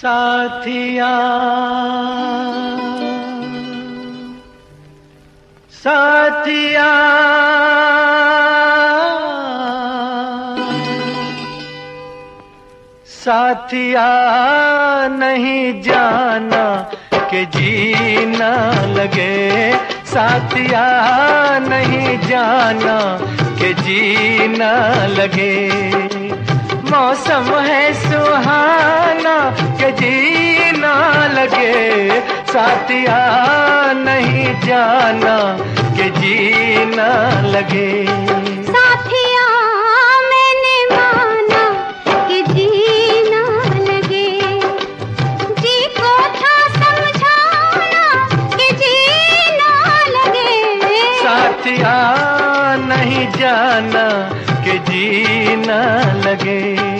साथिया साथिया। साथिया नहीं जाना के जीना लगे। साथिया नहीं जाना के जीना लगे। मौसम है सुहाना के जीना लगे साथिया नहीं जाना के जीना लगे। साथिया मैंने माना कि जी जीना लगे।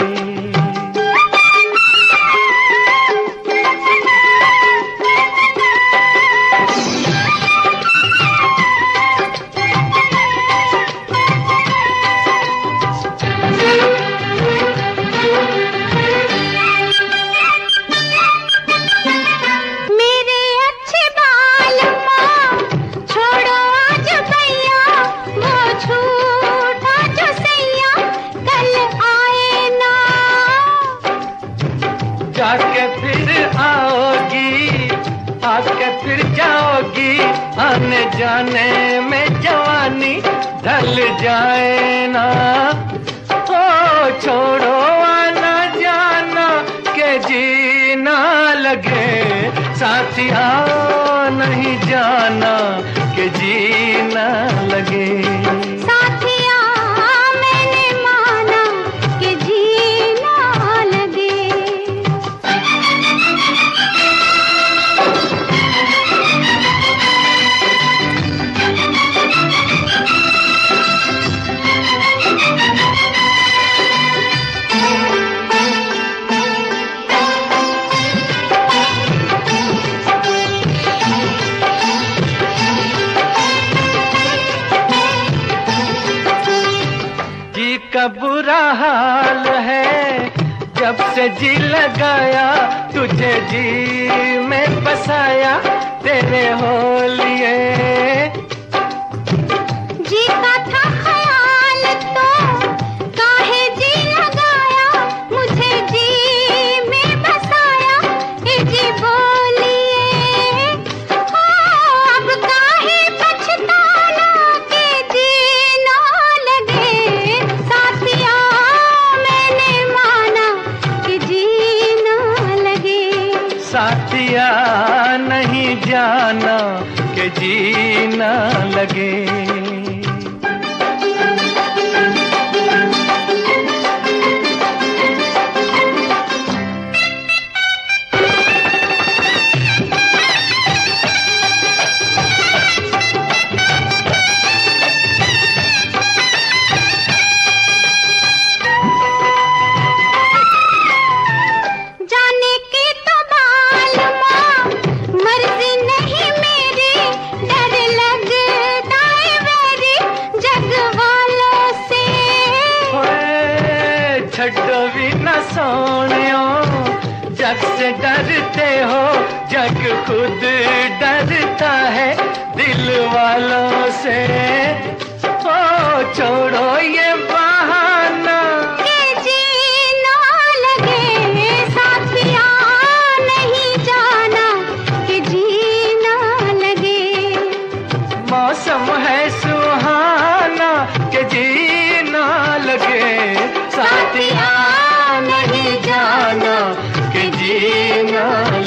आके फिर जाओगी। आने जाने में जवानी ढल जाए ना। ओ, छोड़ो आना जाना, के जीना लगे। साथिया नहीं जाना, के जीना लगे। का बुरा हाल है? जब से जी लगाया तुझे जी में बसाया तेरे हो साथिया नहीं जाना के जीना लगे। डरते हो जग खुद डरता है दिल वालों से। ओ छोड़ो ये बहाना। के जीना लगे साथिया नहीं जाना। कि जीना लगे। मौसम है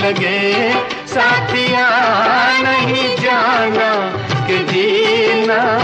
लगे। साथिया नहीं जाना कि जीना।